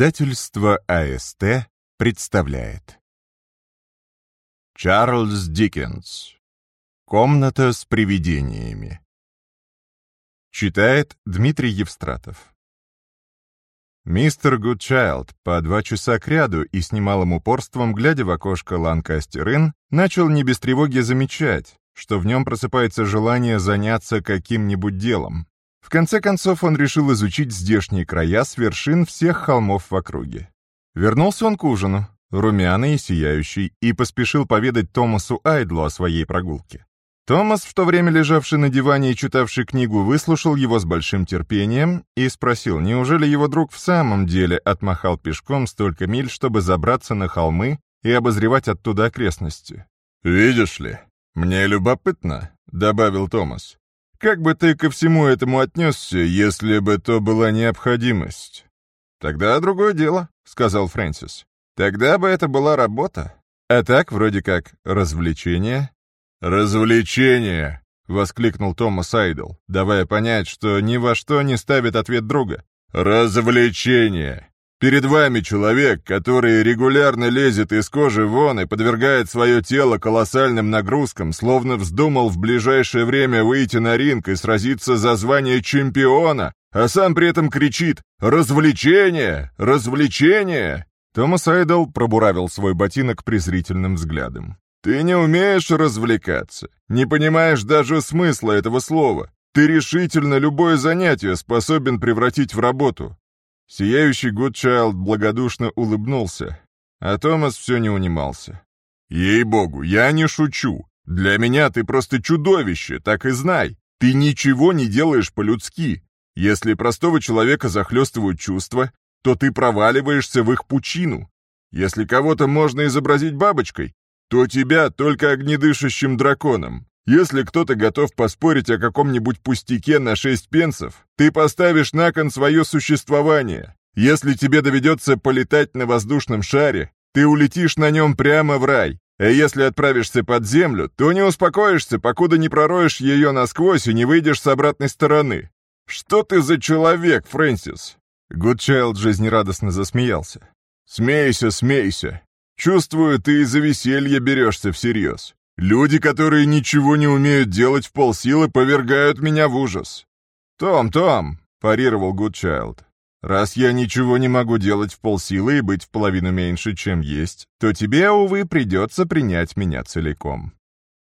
Издательство АСТ представляет. Чарльз Диккенс. Комната с привидениями. Читает Дмитрий Евстратов. Мистер Гудчайлд по два часа кряду и с немалым упорством, глядя в окошко Ланкастер-Инн, начал не без тревоги замечать, что в нем просыпается желание заняться каким-нибудь делом, в конце концов он решил изучить здешние края с вершин всех холмов в округе. Вернулся он к ужину, румяный и сияющий, и поспешил поведать Томасу Айдлу о своей прогулке. Томас, в то время лежавший на диване и читавший книгу, выслушал его с большим терпением и спросил, неужели его друг в самом деле отмахал пешком столько миль, чтобы забраться на холмы и обозревать оттуда окрестности. «Видишь ли, мне любопытно», — добавил Томас. Как бы ты ко всему этому отнесся, если бы то была необходимость? Тогда другое дело, сказал Фрэнсис. Тогда бы это была работа. А так, вроде как, развлечение. Развлечение! воскликнул Томас Айдл, давая понять, что ни во что не ставит ответ друга. Развлечение! Перед вами человек, который регулярно лезет из кожи вон и подвергает свое тело колоссальным нагрузкам, словно вздумал в ближайшее время выйти на ринг и сразиться за звание чемпиона, а сам при этом кричит «Развлечение! Развлечение!» Томас Айдл пробуравил свой ботинок презрительным взглядом. «Ты не умеешь развлекаться, не понимаешь даже смысла этого слова. Ты решительно любое занятие способен превратить в работу. Сияющий Гудчайлд благодушно улыбнулся, а Томас все не унимался. «Ей-богу, я не шучу. Для меня ты просто чудовище, так и знай. Ты ничего не делаешь по-людски. Если простого человека захлестывают чувства, то ты проваливаешься в их пучину. Если кого-то можно изобразить бабочкой, то тебя только огнедышащим драконом. Если кто-то готов поспорить о каком-нибудь пустяке на шесть пенсов, ты поставишь на кон свое существование. Если тебе доведется полетать на воздушном шаре, ты улетишь на нем прямо в рай. А если отправишься под землю, то не успокоишься, покуда не пророешь ее насквозь и не выйдешь с обратной стороны. Что ты за человек, Фрэнсис?» Гудчайлд жизнерадостно засмеялся. «Смейся, смейся. Чувствую, ты из-за веселья берешься всерьез. Люди, которые ничего не умеют делать в полсилы, повергают меня в ужас. «Том, Том!» — парировал Гудчайлд. «Раз я ничего не могу делать в полсилы и быть в половину меньше, чем есть, то тебе, увы, придется принять меня целиком».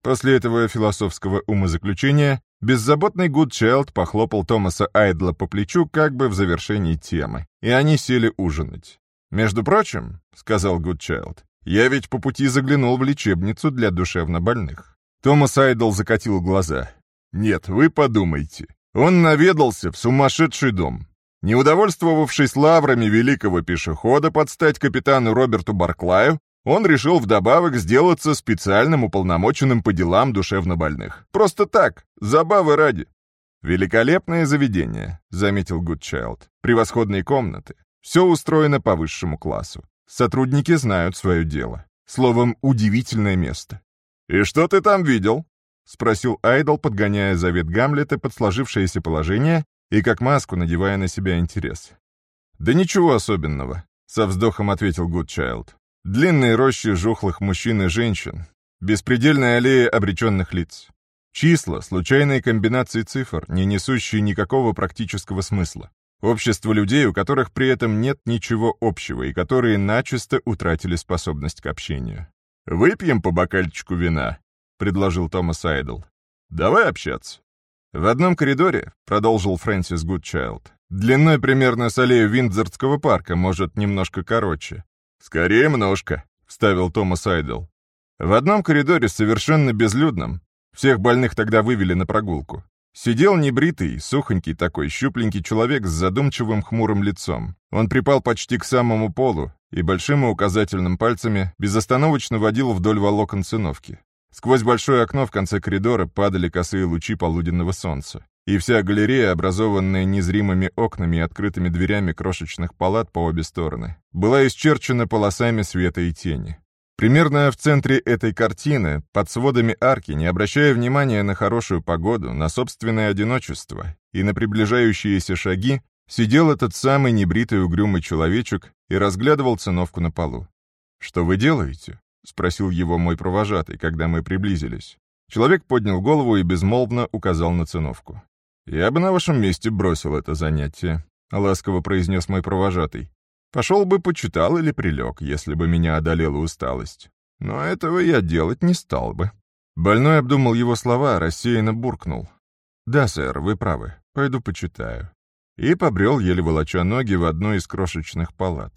После этого философского умозаключения беззаботный Гудчайлд похлопал Томаса Айдла по плечу как бы в завершении темы, и они сели ужинать. «Между прочим», — сказал Гудчайлд, я ведь по пути заглянул в лечебницу для душевнобольных. Томас Айдл закатил глаза. Нет, вы подумайте. Он наведался в сумасшедший дом. Не удовольствовавшись лаврами великого пешехода под стать капитану Роберту Барклаю, он решил вдобавок сделаться специальным уполномоченным по делам душевнобольных. Просто так, забавы ради. «Великолепное заведение», — заметил Гудчайлд. «Превосходные комнаты. Все устроено по высшему классу. Сотрудники знают свое дело. Словом, удивительное место. «И что ты там видел?» — спросил Айдол, подгоняя завет Гамлета под сложившееся положение и как маску надевая на себя интерес. «Да ничего особенного», — со вздохом ответил Гудчайлд. «Длинные рощи жухлых мужчин и женщин, беспредельная аллея обреченных лиц, числа, случайные комбинации цифр, не несущие никакого практического смысла. Общество людей, у которых при этом нет ничего общего и которые начисто утратили способность к общению. «Выпьем по бокальчику вина», — предложил Томас Айдл. «Давай общаться». «В одном коридоре», — продолжил Фрэнсис Гудчайлд, «длиной примерно с аллею Виндзордского парка, может, немножко короче». «Скорее множко», — вставил Томас Айдл. «В одном коридоре совершенно безлюдном. Всех больных тогда вывели на прогулку. Сидел небритый, сухонький такой, щупленький человек с задумчивым хмурым лицом. Он припал почти к самому полу и большим и указательным пальцами безостановочно водил вдоль волокон циновки. Сквозь большое окно в конце коридора падали косые лучи полуденного солнца. И вся галерея, образованная незримыми окнами и открытыми дверями крошечных палат по обе стороны, была исчерчена полосами света и тени. Примерно в центре этой картины, под сводами арки, не обращая внимания на хорошую погоду, на собственное одиночество и на приближающиеся шаги, сидел этот самый небритый угрюмый человечек и разглядывал циновку на полу. «Что вы делаете?» — спросил его мой провожатый, когда мы приблизились. Человек поднял голову и безмолвно указал на циновку. «Я бы на вашем месте бросил это занятие», — ласково произнес мой провожатый. «Пошел бы, почитал или прилег, если бы меня одолела усталость. Но этого я делать не стал бы». Больной обдумал его слова, рассеянно буркнул. «Да, сэр, вы правы. Пойду почитаю». И побрел, еле волоча ноги, в одну из крошечных палат.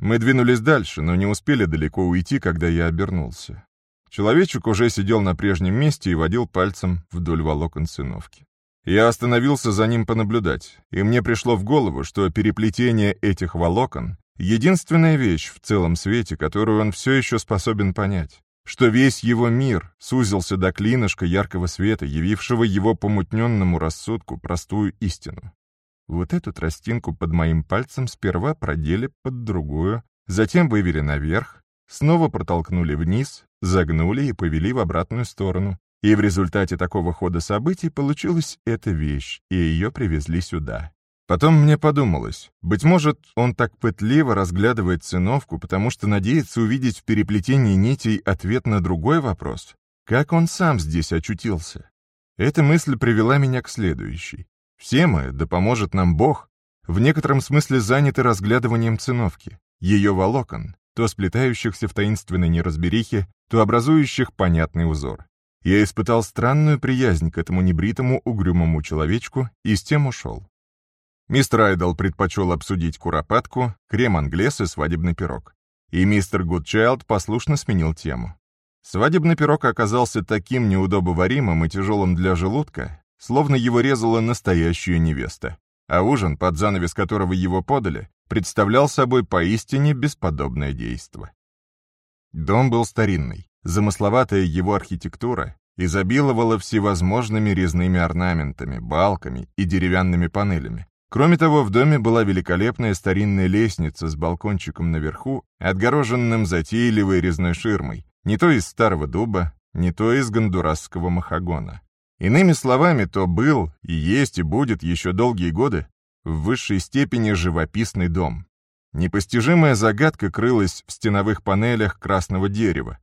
Мы двинулись дальше, но не успели далеко уйти, когда я обернулся. Человечек уже сидел на прежнем месте и водил пальцем вдоль волокон циновки. Я остановился за ним понаблюдать, и мне пришло в голову, что переплетение этих волокон — единственная вещь в целом свете, которую он все еще способен понять что весь его мир сузился до клинышка яркого света, явившего его помутненному рассудку простую истину. Вот эту тростинку под моим пальцем сперва продели под другую, затем вывели наверх, снова протолкнули вниз, загнули и повели в обратную сторону. И в результате такого хода событий получилась эта вещь, и ее привезли сюда. Потом мне подумалось, быть может, он так пытливо разглядывает циновку, потому что надеется увидеть в переплетении нитей ответ на другой вопрос. Как он сам здесь очутился? Эта мысль привела меня к следующей. Все мы, да поможет нам Бог, в некотором смысле заняты разглядыванием циновки, ее волокон, то сплетающихся в таинственной неразберихе, то образующих понятный узор. Я испытал странную приязнь к этому небритому угрюмому человечку и с тем ушел. Мистер Айдл предпочел обсудить куропатку, крем-англес и свадебный пирог. И мистер Гудчайлд послушно сменил тему. Свадебный пирог оказался таким неудобоваримым и тяжелым для желудка, словно его резала настоящая невеста, а ужин, под занавес которого его подали, представлял собой поистине бесподобное действо. Дом был старинный, замысловатая его архитектура изобиловала всевозможными резными орнаментами, балками и деревянными панелями, Кроме того, в доме была великолепная старинная лестница с балкончиком наверху, отгороженным затейливой резной ширмой, не то из старого дуба, не то из гондурасского махагона. Иными словами, то был, и есть, и будет еще долгие годы в высшей степени живописный дом. Непостижимая загадка крылась в стеновых панелях красного дерева.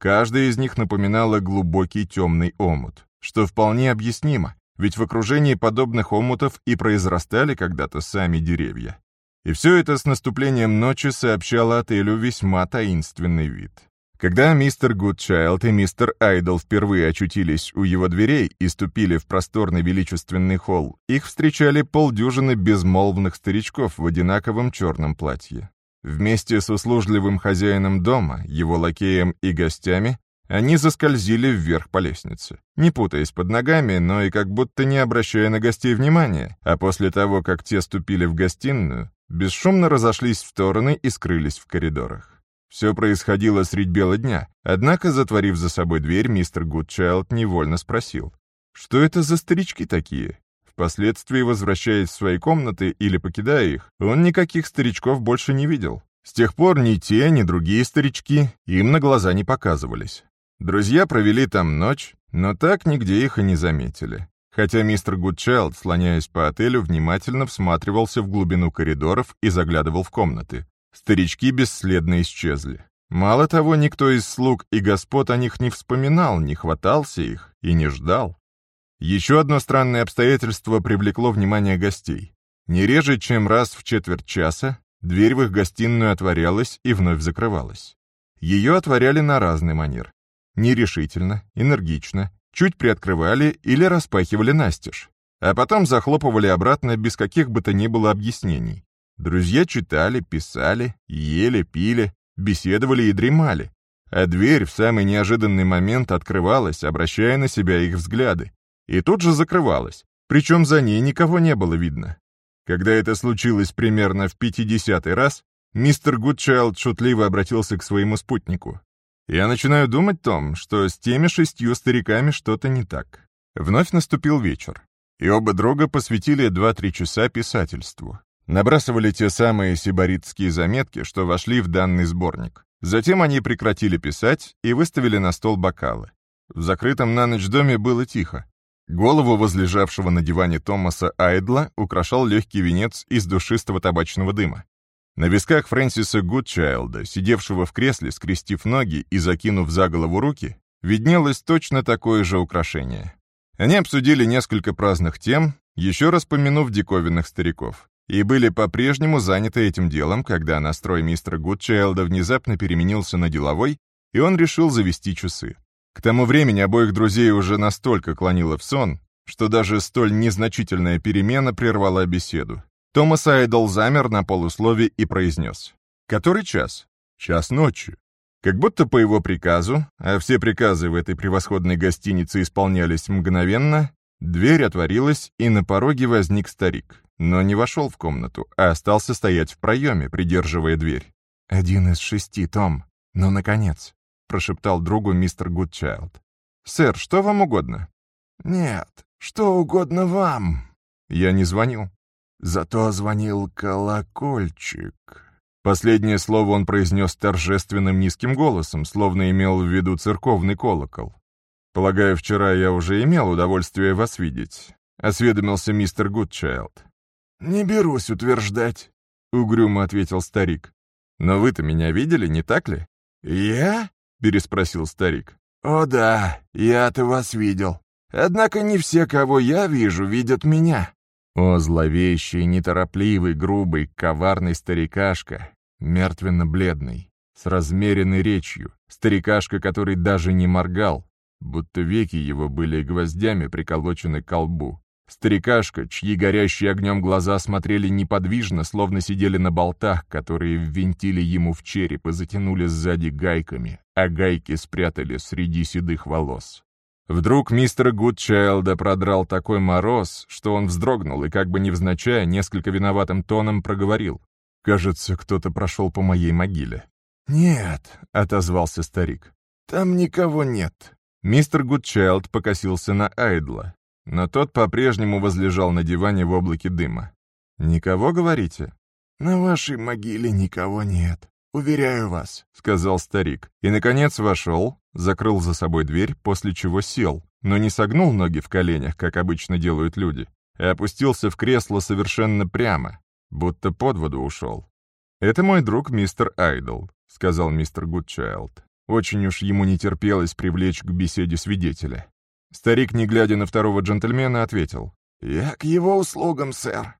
Каждая из них напоминала глубокий темный омут, что вполне объяснимо, ведь в окружении подобных омутов и произрастали когда-то сами деревья. И все это с наступлением ночи сообщало отелю весьма таинственный вид. Когда мистер Гудчайлд и мистер Айдл впервые очутились у его дверей и ступили в просторный величественный холл, их встречали полдюжины безмолвных старичков в одинаковом черном платье. Вместе с услужливым хозяином дома, его лакеем и гостями, они заскользили вверх по лестнице, не путаясь под ногами, но и как будто не обращая на гостей внимания, а после того, как те ступили в гостиную, бесшумно разошлись в стороны и скрылись в коридорах. Все происходило средь бела дня, однако, затворив за собой дверь, мистер Гудчайлд невольно спросил, что это за старички такие? Впоследствии, возвращаясь в свои комнаты или покидая их, он никаких старичков больше не видел. С тех пор ни те, ни другие старички им на глаза не показывались. Друзья провели там ночь, но так нигде их и не заметили. Хотя мистер Гудчайлд, слоняясь по отелю, внимательно всматривался в глубину коридоров и заглядывал в комнаты. Старички бесследно исчезли. Мало того, никто из слуг и господ о них не вспоминал, не хватался их и не ждал. Еще одно странное обстоятельство привлекло внимание гостей. Не реже, чем раз в четверть часа, дверь в их гостиную отворялась и вновь закрывалась. Ее отворяли на разный манер нерешительно, энергично, чуть приоткрывали или распахивали настежь, а потом захлопывали обратно без каких бы то ни было объяснений. Друзья читали, писали, ели, пили, беседовали и дремали, а дверь в самый неожиданный момент открывалась, обращая на себя их взгляды, и тут же закрывалась, причем за ней никого не было видно. Когда это случилось примерно в пятидесятый раз, мистер Гудчайлд шутливо обратился к своему спутнику. Я начинаю думать, Том, что с теми шестью стариками что-то не так. Вновь наступил вечер, и оба друга посвятили два-три часа писательству. Набрасывали те самые сибаритские заметки, что вошли в данный сборник. Затем они прекратили писать и выставили на стол бокалы. В закрытом на ночь доме было тихо. Голову возлежавшего на диване Томаса Айдла украшал легкий венец из душистого табачного дыма. На висках Фрэнсиса Гудчайлда, сидевшего в кресле, скрестив ноги и закинув за голову руки, виднелось точно такое же украшение. Они обсудили несколько праздных тем, еще раз помянув диковинных стариков, и были по-прежнему заняты этим делом, когда настрой мистера Гудчайлда внезапно переменился на деловой, и он решил завести часы. К тому времени обоих друзей уже настолько клонило в сон, что даже столь незначительная перемена прервала беседу. Томас Айдл замер на полуслове и произнес. «Который час?» «Час ночи». Как будто по его приказу, а все приказы в этой превосходной гостинице исполнялись мгновенно, дверь отворилась, и на пороге возник старик, но не вошел в комнату, а остался стоять в проеме, придерживая дверь. «Один из шести, Том. Ну, наконец прошептал другу мистер Гудчайлд. «Сэр, что вам угодно?» «Нет, что угодно вам». «Я не звонил». «Зато звонил колокольчик». Последнее слово он произнес торжественным низким голосом, словно имел в виду церковный колокол. «Полагаю, вчера я уже имел удовольствие вас видеть», — осведомился мистер Гудчайлд. «Не берусь утверждать», — угрюмо ответил старик. «Но вы-то меня видели, не так ли?» «Я?» — переспросил старик. «О да, я-то вас видел. Однако не все, кого я вижу, видят меня». О, зловещий, неторопливый, грубый, коварный старикашка, мертвенно-бледный, с размеренной речью, старикашка, который даже не моргал, будто веки его были гвоздями приколочены к колбу. Старикашка, чьи горящие огнем глаза смотрели неподвижно, словно сидели на болтах, которые ввинтили ему в череп и затянули сзади гайками, а гайки спрятали среди седых волос. Вдруг мистера Гудчайлда продрал такой мороз, что он вздрогнул и, как бы невзначай, несколько виноватым тоном проговорил. «Кажется, кто-то прошел по моей могиле». «Нет», — отозвался старик. «Там никого нет». Мистер Гудчайлд покосился на Айдла, но тот по-прежнему возлежал на диване в облаке дыма. «Никого, говорите?» «На вашей могиле никого нет, уверяю вас», — сказал старик. И, наконец, вошел, закрыл за собой дверь, после чего сел, но не согнул ноги в коленях, как обычно делают люди, и опустился в кресло совершенно прямо, будто под воду ушел. «Это мой друг мистер Айдл», — сказал мистер Гудчайлд. Очень уж ему не терпелось привлечь к беседе свидетеля. Старик, не глядя на второго джентльмена, ответил. «Я к его услугам, сэр».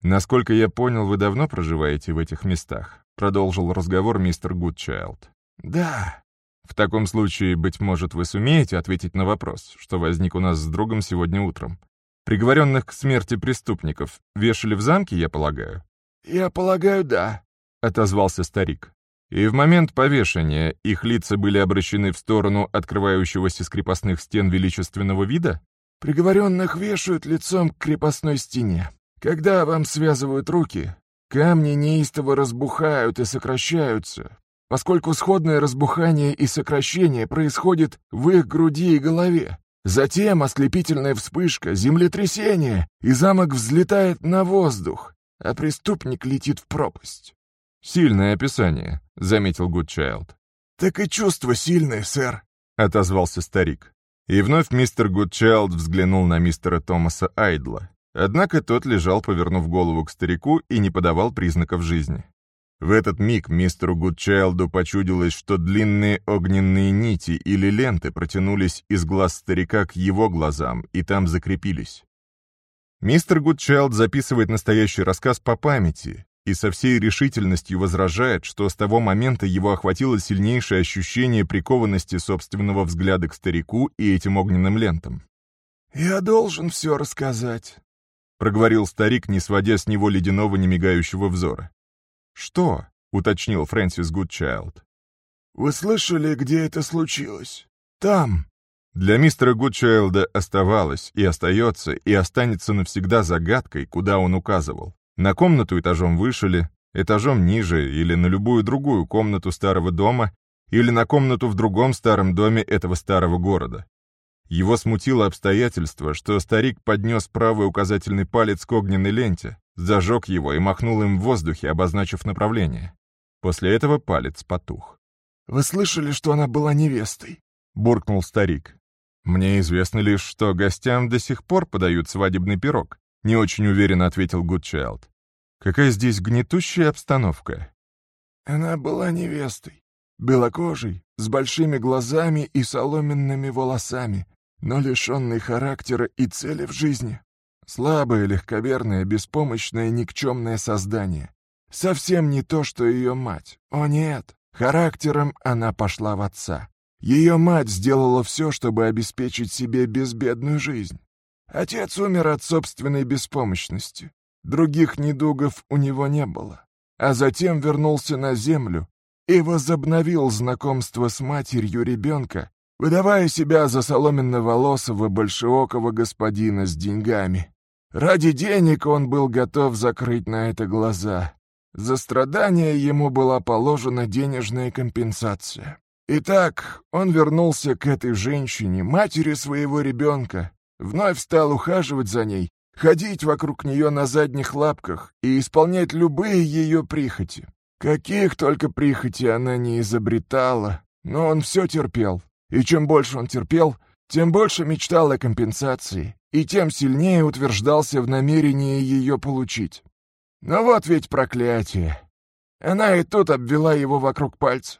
«Насколько я понял, вы давно проживаете в этих местах?» Продолжил разговор мистер Гудчайлд. «Да». «В таком случае, быть может, вы сумеете ответить на вопрос, что возник у нас с другом сегодня утром. Приговоренных к смерти преступников вешали в замке, я полагаю?» «Я полагаю, да», — отозвался старик. И в момент повешения их лица были обращены в сторону открывающегося с крепостных стен величественного вида? Приговоренных вешают лицом к крепостной стене. Когда вам связывают руки, камни неистово разбухают и сокращаются, поскольку сходное разбухание и сокращение происходит в их груди и голове. Затем ослепительная вспышка, землетрясение, и замок взлетает на воздух, а преступник летит в пропасть. «Сильное описание», — заметил Гудчайлд. «Так и чувство сильное, сэр», — отозвался старик. И вновь мистер Гудчайлд взглянул на мистера Томаса Айдла. Однако тот лежал, повернув голову к старику, и не подавал признаков жизни. В этот миг мистеру Гудчайлду почудилось, что длинные огненные нити или ленты протянулись из глаз старика к его глазам и там закрепились. Мистер Гудчайлд записывает настоящий рассказ по памяти, и со всей решительностью возражает, что с того момента его охватило сильнейшее ощущение прикованности собственного взгляда к старику и этим огненным лентам. «Я должен все рассказать», — проговорил старик, не сводя с него ледяного немигающего взора. «Что?» — уточнил Фрэнсис Гудчайлд. «Вы слышали, где это случилось? Там». Для мистера Гудчайлда оставалось и остается и останется навсегда загадкой, куда он указывал. На комнату этажом выше ли, этажом ниже или на любую другую комнату старого дома или на комнату в другом старом доме этого старого города. Его смутило обстоятельство, что старик поднес правый указательный палец к огненной ленте, зажег его и махнул им в воздухе, обозначив направление. После этого палец потух. «Вы слышали, что она была невестой?» — буркнул старик. Мне известно лишь, что гостям до сих пор подают свадебный пирог, не очень уверенно ответил Гудчайлд. Какая здесь гнетущая обстановка. Она была невестой, белокожей, с большими глазами и соломенными волосами, но лишенной характера и цели в жизни. Слабое, легковерное, беспомощное, никчемное создание. Совсем не то, что ее мать. О нет, характером она пошла в отца. Ее мать сделала все, чтобы обеспечить себе безбедную жизнь. Отец умер от собственной беспомощности. Других недугов у него не было. А затем вернулся на землю и возобновил знакомство с матерью ребенка, выдавая себя за соломенно-волосого большеокого господина с деньгами. Ради денег он был готов закрыть на это глаза. За страдания ему была положена денежная компенсация. Итак, он вернулся к этой женщине, матери своего ребенка, вновь стал ухаживать за ней, ходить вокруг нее на задних лапках и исполнять любые ее прихоти. Каких только прихоти она не изобретала, но он все терпел. И чем больше он терпел, тем больше мечтал о компенсации, и тем сильнее утверждался в намерении ее получить. Но вот ведь проклятие. Она и тут обвела его вокруг пальца.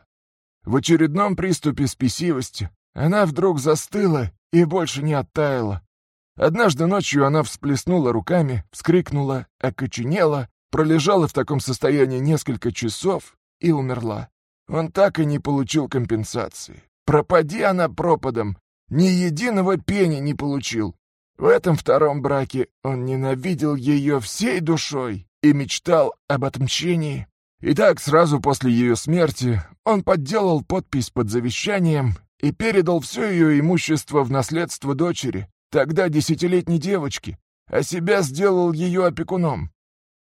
В очередном приступе спесивости она вдруг застыла и больше не оттаяла. Однажды ночью она всплеснула руками, вскрикнула, окоченела, пролежала в таком состоянии несколько часов и умерла. Он так и не получил компенсации. Пропади она пропадом, ни единого пени не получил. В этом втором браке он ненавидел ее всей душой и мечтал об отмщении. И так сразу после ее смерти он подделал подпись под завещанием и передал все ее имущество в наследство дочери, тогда десятилетней девочки, а себя сделал ее опекуном.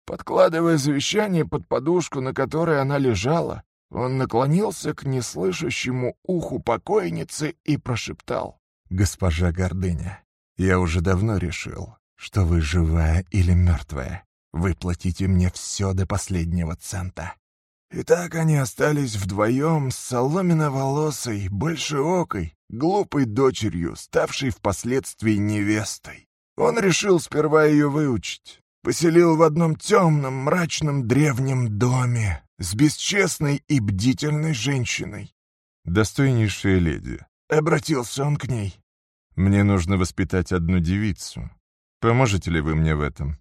Подкладывая завещание под подушку, на которой она лежала, он наклонился к неслышащему уху покойницы и прошептал. «Госпожа Гордыня, я уже давно решил, что вы живая или мертвая. Выплатите мне все до последнего цента». И так они остались вдвоем с соломиноволосой, большеокой, глупой дочерью, ставшей впоследствии невестой. Он решил сперва ее выучить. Поселил в одном темном, мрачном древнем доме с бесчестной и бдительной женщиной. «Достойнейшая леди», — обратился он к ней. Мне нужно воспитать одну девицу. Поможете ли вы мне в этом?»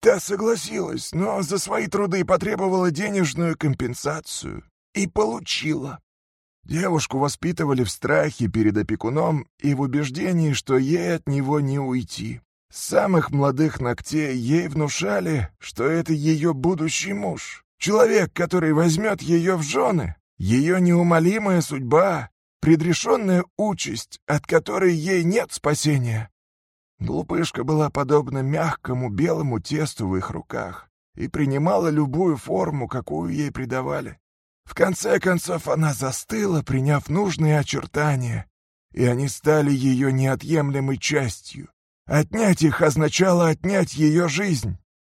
Та согласилась, но за свои труды потребовала денежную компенсацию. И получила. Девушку воспитывали в страхе перед опекуном и в убеждении, что ей от него не уйти. С самых молодых ногтей ей внушали, что это ее будущий муж. Человек, который возьмет ее в жены. Ее неумолимая судьба, предрешенная участь, от которой ей нет спасения. Глупышка была подобна мягкому белому тесту в их руках и принимала любую форму, какую ей придавали. В конце концов она застыла, приняв нужные очертания, и они стали ее неотъемлемой частью. Отнять их означало отнять ее жизнь.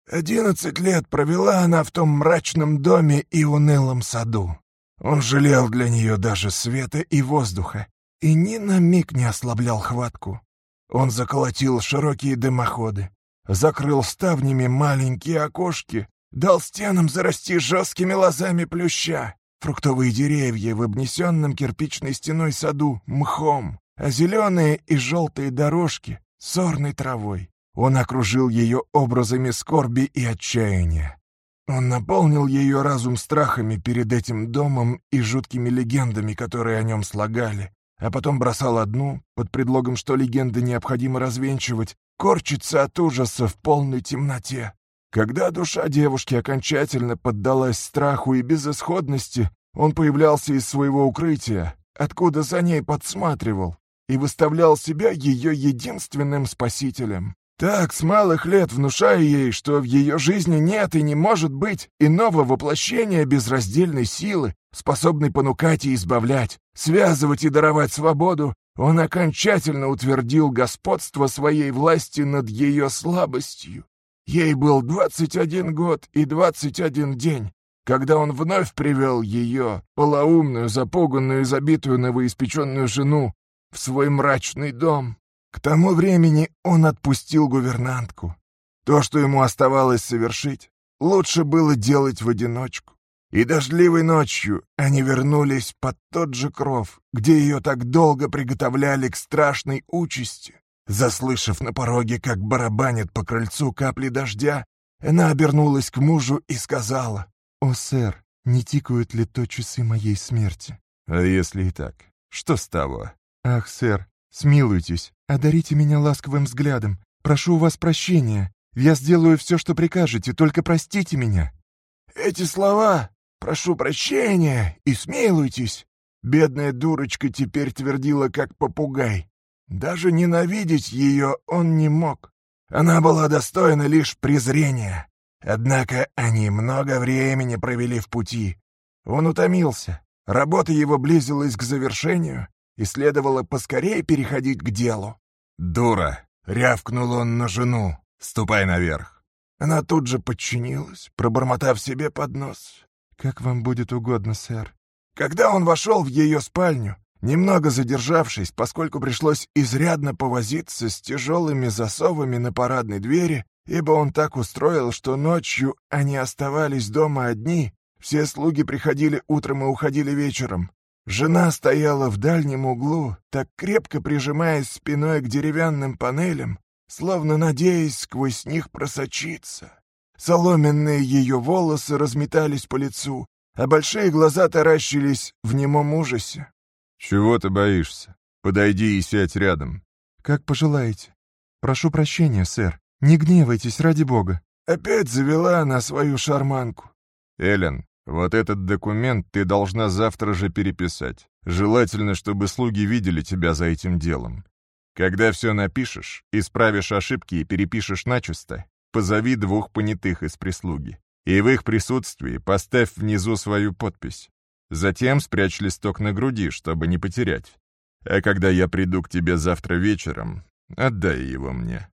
Одиннадцать лет провела она в том мрачном доме и унылом саду. Он жалел для нее даже света и воздуха и ни на миг не ослаблял хватку. Он заколотил широкие дымоходы, закрыл ставнями маленькие окошки, дал стенам зарасти жесткими лозами плюща, фруктовые деревья в обнесенном кирпичной стеной саду мхом, а зеленые и желтые дорожки — сорной травой. Он окружил ее образами скорби и отчаяния. Он наполнил ее разум страхами перед этим домом и жуткими легендами, которые о нем слагали, а потом бросал одну, под предлогом, что легенды необходимо развенчивать, корчиться от ужаса в полной темноте. Когда душа девушки окончательно поддалась страху и безысходности, он появлялся из своего укрытия, откуда за ней подсматривал, и выставлял себя ее единственным спасителем. Так, с малых лет внушая ей, что в ее жизни нет и не может быть иного воплощения безраздельной силы, способной понукать и избавлять, связывать и даровать свободу, он окончательно утвердил господство своей власти над ее слабостью. Ей был 21 год и 21 день, когда он вновь привел ее, полоумную, запуганную и забитую новоиспеченную жену, в свой мрачный дом. К тому времени он отпустил гувернантку. То, что ему оставалось совершить, лучше было делать в одиночку. И дождливой ночью они вернулись под тот же кров, где ее так долго приготовляли к страшной участи. Заслышав на пороге, как барабанят по крыльцу капли дождя, она обернулась к мужу и сказала, «О, сэр, не тикают ли то часы моей смерти?» «А если и так, что с того?» «Ах, сэр, смилуйтесь, одарите меня ласковым взглядом. Прошу у вас прощения. Я сделаю все, что прикажете, только простите меня». Эти слова «прошу прощения» и «смилуйтесь» бедная дурочка теперь твердила, как попугай. Даже ненавидеть ее он не мог. Она была достойна лишь презрения. Однако они много времени провели в пути. Он утомился. Работа его близилась к завершению, и следовало поскорее переходить к делу. «Дура!» — рявкнул он на жену. «Ступай наверх!» Она тут же подчинилась, пробормотав себе под нос. «Как вам будет угодно, сэр». Когда он вошел в ее спальню, немного задержавшись, поскольку пришлось изрядно повозиться с тяжелыми засовами на парадной двери, ибо он так устроил, что ночью они оставались дома одни, все слуги приходили утром и уходили вечером. Жена стояла в дальнем углу, так крепко прижимаясь спиной к деревянным панелям, словно надеясь сквозь них просочиться. Соломенные ее волосы разметались по лицу, а большие глаза таращились в немом ужасе. «Чего ты боишься? Подойди и сядь рядом». «Как пожелаете. Прошу прощения, сэр. Не гневайтесь, ради бога». Опять завела она свою шарманку. «Эллен, вот этот документ ты должна завтра же переписать. Желательно, чтобы слуги видели тебя за этим делом. Когда все напишешь, исправишь ошибки и перепишешь начисто, позови двух понятых из прислуги. И в их присутствии поставь внизу свою подпись. Затем спрячь листок на груди, чтобы не потерять. А когда я приду к тебе завтра вечером, отдай его мне.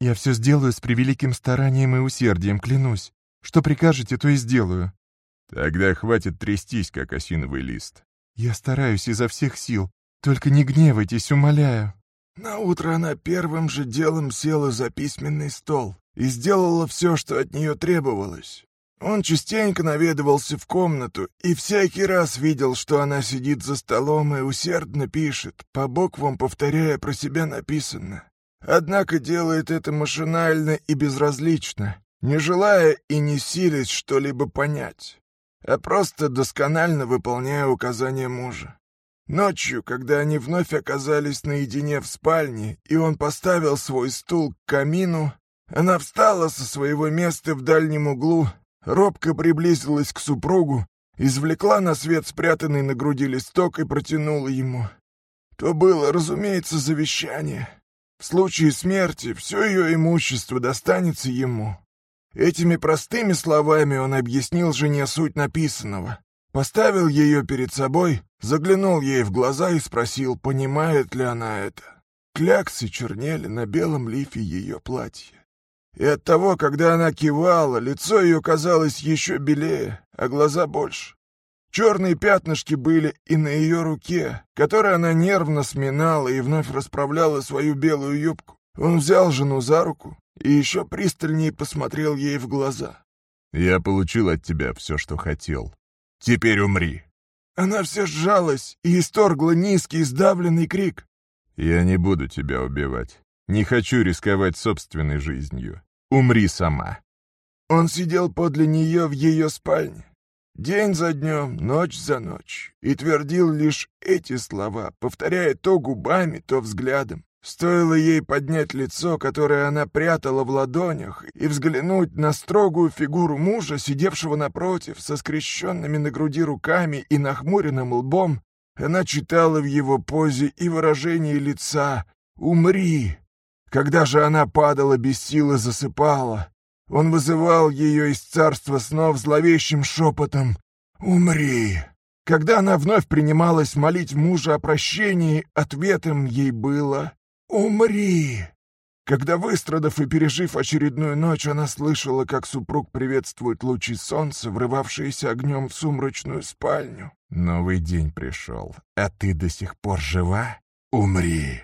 Я все сделаю с превеликим старанием и усердием, клянусь. Что прикажете, то и сделаю. Тогда хватит трястись, как осиновый лист. Я стараюсь изо всех сил. Только не гневайтесь, умоляю. На утро она первым же делом села за письменный стол и сделала все, что от нее требовалось. Он частенько наведывался в комнату и всякий раз видел, что она сидит за столом и усердно пишет, по буквам повторяя про себя написанное. Однако делает это машинально и безразлично, не желая и не силясь что-либо понять, а просто досконально выполняя указания мужа. Ночью, когда они вновь оказались наедине в спальне, и он поставил свой стул к камину, она встала со своего места в дальнем углу, робко приблизилась к супругу, извлекла на свет спрятанный на груди листок и протянула ему. То было, разумеется, завещание. В случае смерти все ее имущество достанется ему. Этими простыми словами он объяснил жене суть написанного. Поставил ее перед собой, заглянул ей в глаза и спросил, понимает ли она это. Кляксы чернели на белом лифе ее платья. И от того, когда она кивала, лицо ее казалось еще белее, а глаза больше. Черные пятнышки были и на ее руке, которой она нервно сминала и вновь расправляла свою белую юбку. Он взял жену за руку и еще пристальнее посмотрел ей в глаза. «Я получил от тебя все, что хотел. Теперь умри!» Она все сжалась и исторгла низкий сдавленный крик. «Я не буду тебя убивать. Не хочу рисковать собственной жизнью. Умри сама». Он сидел подле нее в ее спальне, день за днем, ночь за ночь, и твердил лишь эти слова, повторяя то губами, то взглядом. Стоило ей поднять лицо, которое она прятала в ладонях, и взглянуть на строгую фигуру мужа, сидевшего напротив, со скрещенными на груди руками и нахмуренным лбом, она читала в его позе и выражении лица «Умри!». Когда же она падала без силы, засыпала, он вызывал ее из царства снов зловещим шепотом «Умри!». Когда она вновь принималась молить мужа о прощении, ответом ей было «Умри!». Когда, выстрадав и пережив очередную ночь, она слышала, как супруг приветствует лучи солнца, врывавшиеся огнем в сумрачную спальню. «Новый день пришел, а ты до сих пор жива?» умри.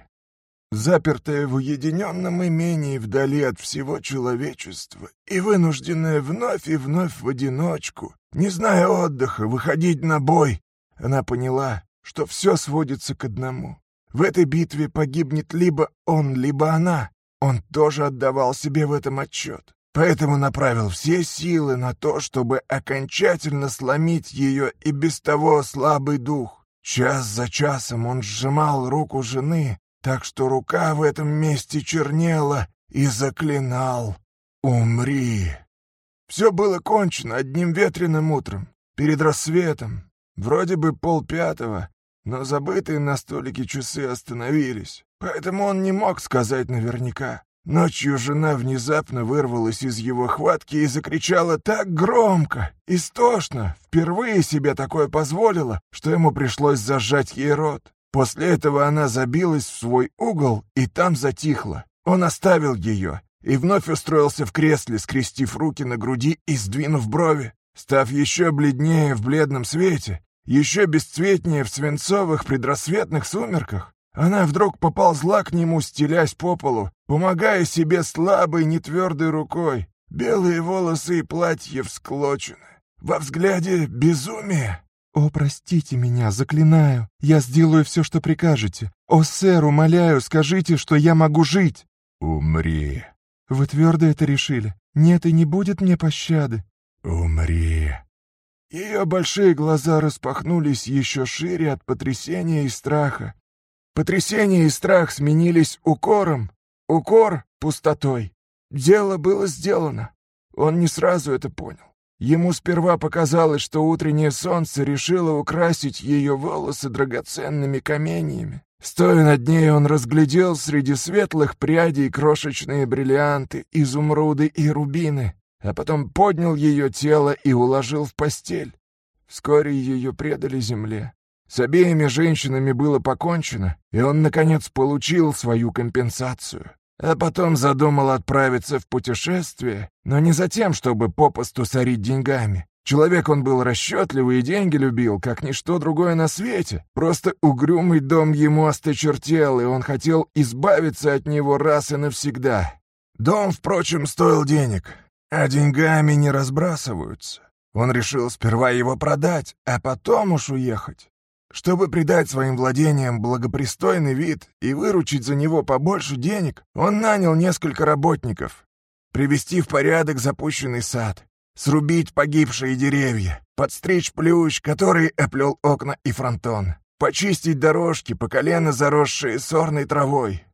Запертая в уединенном имении вдали от всего человечества и вынужденная вновь и вновь в одиночку, не зная отдыха, выходить на бой, она поняла, что все сводится к одному. В этой битве погибнет либо он, либо она. Он тоже отдавал себе в этом отчет. Поэтому направил все силы на то, чтобы окончательно сломить ее и без того слабый дух. Час за часом он сжимал руку жены, так что рука в этом месте чернела и заклинал «Умри!». Все было кончено одним ветреным утром, перед рассветом, вроде бы полпятого, но забытые на столике часы остановились, поэтому он не мог сказать наверняка. Ночью жена внезапно вырвалась из его хватки и закричала так громко, истошно, впервые себе такое позволила, что ему пришлось зажать ей рот. После этого она забилась в свой угол и там затихла. Он оставил ее и вновь устроился в кресле, скрестив руки на груди и сдвинув брови. Став еще бледнее в бледном свете, еще бесцветнее в свинцовых предрассветных сумерках, она вдруг поползла к нему, стелясь по полу, помогая себе слабой, нетвердой рукой. Белые волосы и платье всклочены. Во взгляде безумие. «О, простите меня, заклинаю. Я сделаю все, что прикажете. О, сэр, умоляю, скажите, что я могу жить». «Умри». «Вы твердо это решили? Нет, и не будет мне пощады». «Умри». Ее большие глаза распахнулись еще шире от потрясения и страха. Потрясение и страх сменились укором, укор — пустотой. Дело было сделано. Он не сразу это понял. Ему сперва показалось, что утреннее солнце решило украсить ее волосы драгоценными каменьями. Стоя над ней, он разглядел среди светлых прядей крошечные бриллианты, изумруды и рубины, а потом поднял ее тело и уложил в постель. Вскоре ее предали земле. С обеими женщинами было покончено, и он, наконец, получил свою компенсацию. А потом задумал отправиться в путешествие, но не за тем, чтобы попусту сорить деньгами. Человек он был расчетливый и деньги любил, как ничто другое на свете. Просто угрюмый дом ему осточертел, и он хотел избавиться от него раз и навсегда. Дом, впрочем, стоил денег, а деньгами не разбрасываются. Он решил сперва его продать, а потом уж уехать. Чтобы придать своим владениям благопристойный вид и выручить за него побольше денег, он нанял несколько работников. Привести в порядок запущенный сад, срубить погибшие деревья, подстричь плющ, который оплел окна и фронтон, почистить дорожки, по колено заросшие сорной травой.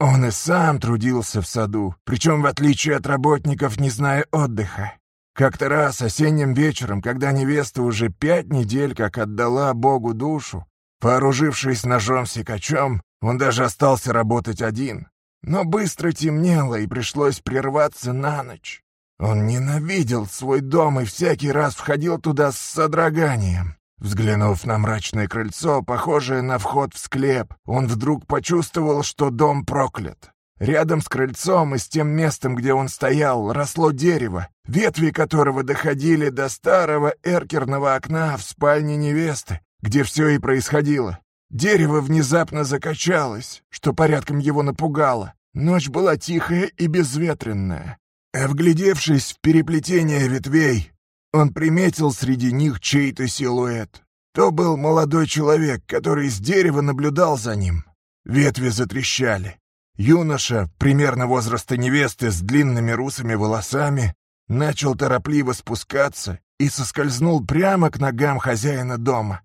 Он и сам трудился в саду, причем, в отличие от работников, не зная отдыха. Как-то раз осенним вечером, когда невеста уже пять недель как отдала Богу душу, вооружившись ножом-секачом, он даже остался работать один. Но быстро темнело, и пришлось прерваться на ночь. Он ненавидел свой дом и всякий раз входил туда с содроганием. Взглянув на мрачное крыльцо, похожее на вход в склеп, он вдруг почувствовал, что дом проклят. Рядом с крыльцом и с тем местом, где он стоял, росло дерево, ветви которого доходили до старого эркерного окна в спальне невесты, где все и происходило. Дерево внезапно закачалось, что порядком его напугало. Ночь была тихая и безветренная. Вглядевшись в переплетение ветвей, он приметил среди них чей-то силуэт. То был молодой человек, который с дерева наблюдал за ним. Ветви затрещали. Юноша, примерно возраста невесты с длинными русыми волосами, начал торопливо спускаться и соскользнул прямо к ногам хозяина дома.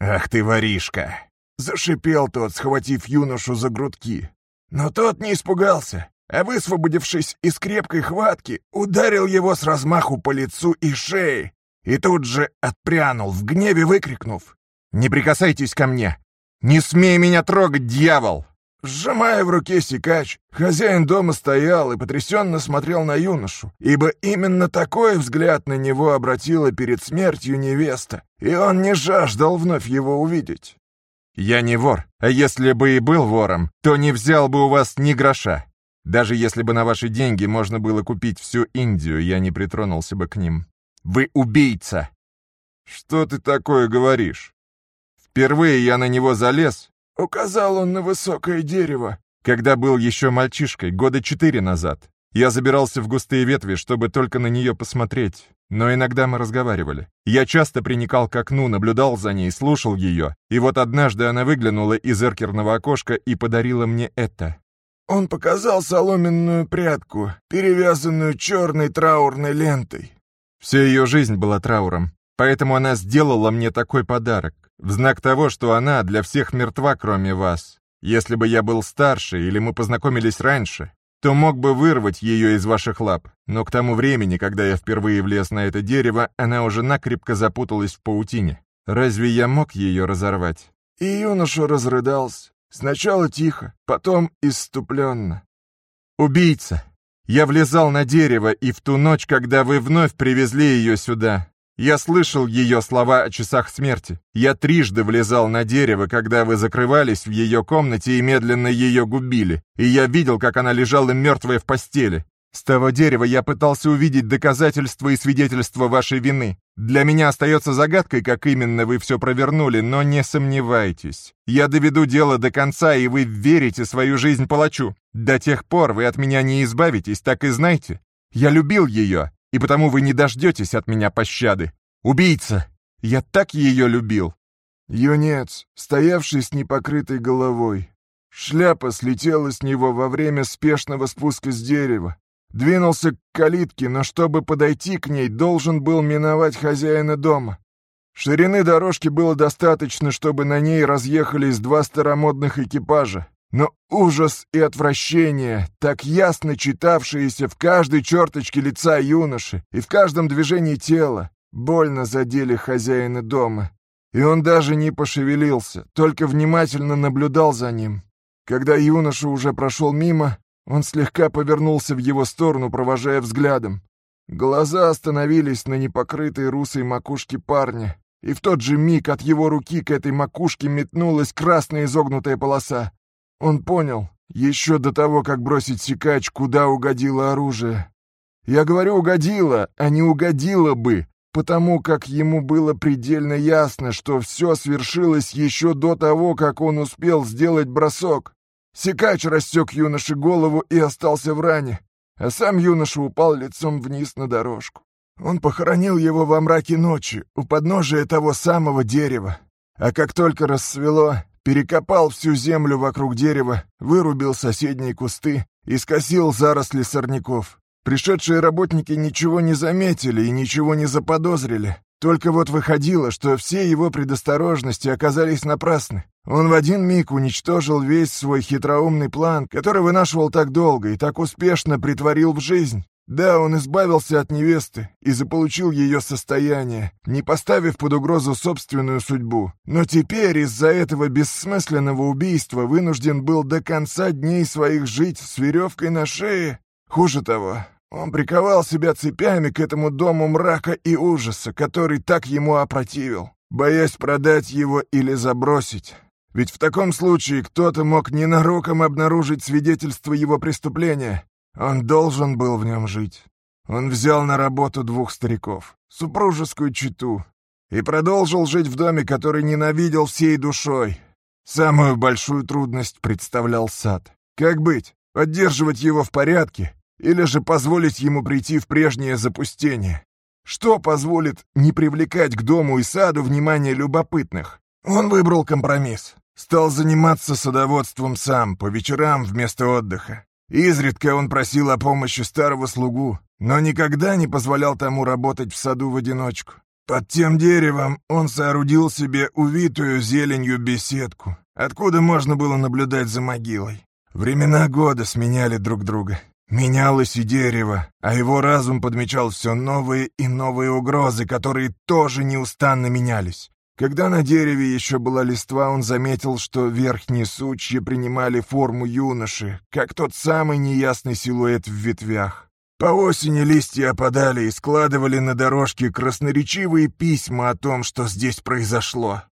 «Ах ты, воришка!» — зашипел тот, схватив юношу за грудки. Но тот не испугался, а высвободившись из крепкой хватки, ударил его с размаху по лицу и шее, и тут же отпрянул, в гневе выкрикнув. «Не прикасайтесь ко мне! Не смей меня трогать, дьявол!» Сжимая в руке секач, хозяин дома стоял и потрясенно смотрел на юношу, ибо именно такой взгляд на него обратила перед смертью невеста, и он не жаждал вновь его увидеть. «Я не вор, а если бы и был вором, то не взял бы у вас ни гроша. Даже если бы на ваши деньги можно было купить всю Индию, я не притронулся бы к ним. Вы убийца!» «Что ты такое говоришь?» «Впервые я на него залез, Указал он на высокое дерево. Когда был еще мальчишкой, года четыре назад. Я забирался в густые ветви, чтобы только на нее посмотреть. Но иногда мы разговаривали. Я часто приникал к окну, наблюдал за ней, слушал ее. И вот однажды она выглянула из эркерного окошка и подарила мне это. Он показал соломенную прядку, перевязанную черной траурной лентой. Вся ее жизнь была трауром, поэтому она сделала мне такой подарок, в знак того, что она для всех мертва, кроме вас. Если бы я был старше или мы познакомились раньше, то мог бы вырвать ее из ваших лап, но к тому времени, когда я впервые влез на это дерево, она уже накрепко запуталась в паутине. Разве я мог ее разорвать? И юноша разрыдался. Сначала тихо, потом иступленно. «Убийца! Я влезал на дерево, и в ту ночь, когда вы вновь привезли ее сюда, я слышал ее слова о часах смерти. Я трижды влезал на дерево, когда вы закрывались в ее комнате и медленно ее губили, и я видел, как она лежала мертвая в постели. С того дерева я пытался увидеть доказательства и свидетельства вашей вины. Для меня остается загадкой, как именно вы все провернули, но не сомневайтесь. Я доведу дело до конца, и вы верите свою жизнь палачу. До тех пор вы от меня не избавитесь, так и знайте. Я любил ее, и потому вы не дождетесь от меня пощады. Убийца! Я так ее любил!» Юнец, стоявший с непокрытой головой. Шляпа слетела с него во время спешного спуска с дерева. Двинулся к калитке, но чтобы подойти к ней, должен был миновать хозяина дома. Ширины дорожки было достаточно, чтобы на ней разъехались два старомодных экипажа. Но ужас и отвращение, так ясно читавшиеся в каждой черточке лица юноши и в каждом движении тела, больно задели хозяина дома. И он даже не пошевелился, только внимательно наблюдал за ним. Когда юноша уже прошел мимо, он слегка повернулся в его сторону, провожая взглядом. Глаза остановились на непокрытой русой макушке парня, и в тот же миг от его руки к этой макушке метнулась красная изогнутая полоса. Он понял, еще до того, как бросить секач, куда угодило оружие. Я говорю «угодило», а не «угодило бы», потому как ему было предельно ясно, что все свершилось еще до того, как он успел сделать бросок. Секач рассек юноше голову и остался в ране, а сам юноша упал лицом вниз на дорожку. Он похоронил его во мраке ночи, у подножия того самого дерева. А как только рассвело, перекопал всю землю вокруг дерева, вырубил соседние кусты и скосил заросли сорняков. Пришедшие работники ничего не заметили и ничего не заподозрили. Только вот выходило, что все его предосторожности оказались напрасны. Он в один миг уничтожил весь свой хитроумный план, который вынашивал так долго и так успешно притворил в жизнь. Да, он избавился от невесты и заполучил ее состояние, не поставив под угрозу собственную судьбу. Но теперь из-за этого бессмысленного убийства вынужден был до конца дней своих жить с веревкой на шее. Хуже того, он приковал себя цепями к этому дому мрака и ужаса, который так ему опротивил, боясь продать его или забросить. Ведь в таком случае кто-то мог ненароком обнаружить свидетельство его преступления. Он должен был в нем жить. Он взял на работу двух стариков, супружескую чету, и продолжил жить в доме, который ненавидел всей душой. Самую большую трудность представлял сад. Как быть? Поддерживать его в порядке или же позволить ему прийти в прежнее запустение? Что позволит не привлекать к дому и саду внимание любопытных? Он выбрал компромисс. Стал заниматься садоводством сам, по вечерам вместо отдыха. Изредка он просил о помощи старого слугу, но никогда не позволял тому работать в саду в одиночку. Под тем деревом он соорудил себе увитую зеленью беседку, откуда можно было наблюдать за могилой. Времена года сменяли друг друга. Менялось и дерево, а его разум подмечал все новые и новые угрозы, которые тоже неустанно менялись. Когда на дереве еще была листва, он заметил, что верхние сучья принимали форму юноши, как тот самый неясный силуэт в ветвях. По осени листья опадали и складывали на дорожке красноречивые письма о том, что здесь произошло.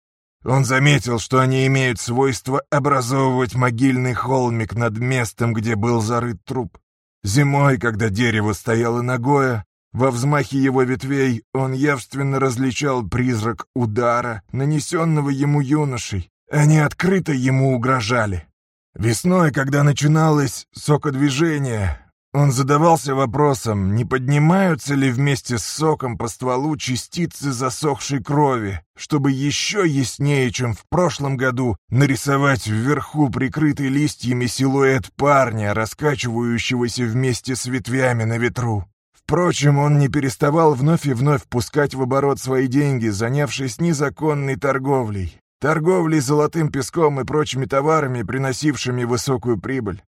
Он заметил, что они имеют свойство образовывать могильный холмик над местом, где был зарыт труп. Зимой, когда дерево стояло ногое, во взмахе его ветвей он явственно различал призрак удара, нанесенного ему юношей, Они открыто ему угрожали. Весной, когда начиналось сокодвижение, он задавался вопросом, не поднимаются ли вместе с соком по стволу частицы засохшей крови, чтобы еще яснее, чем в прошлом году, нарисовать вверху прикрытый листьями силуэт парня, раскачивающегося вместе с ветвями на ветру. Впрочем, он не переставал вновь и вновь пускать в оборот свои деньги, занявшись незаконной торговлей. Торговлей золотым песком и прочими товарами, приносившими высокую прибыль.